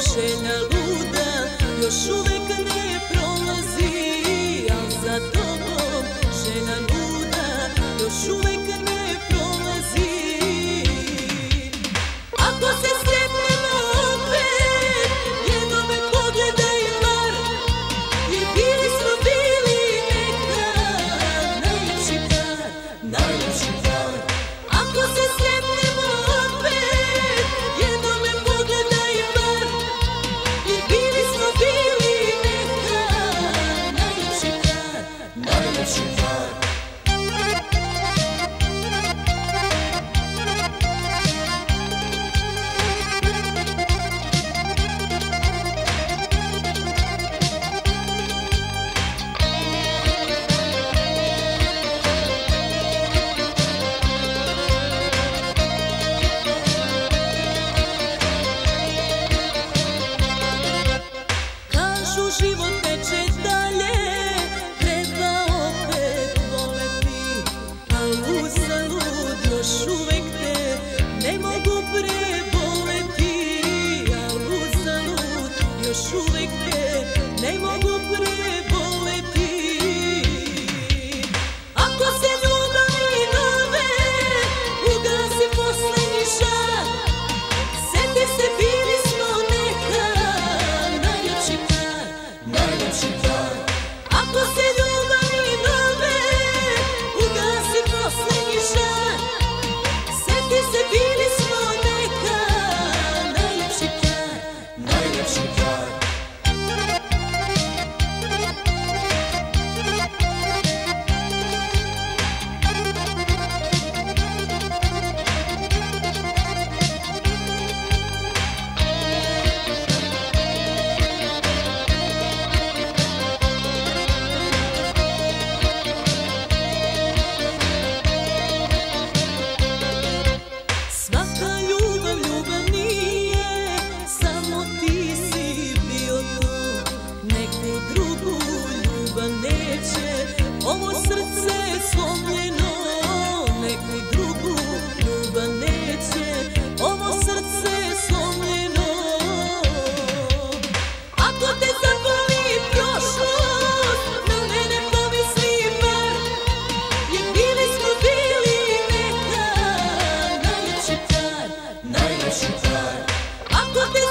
cheia luda, eu chuva time.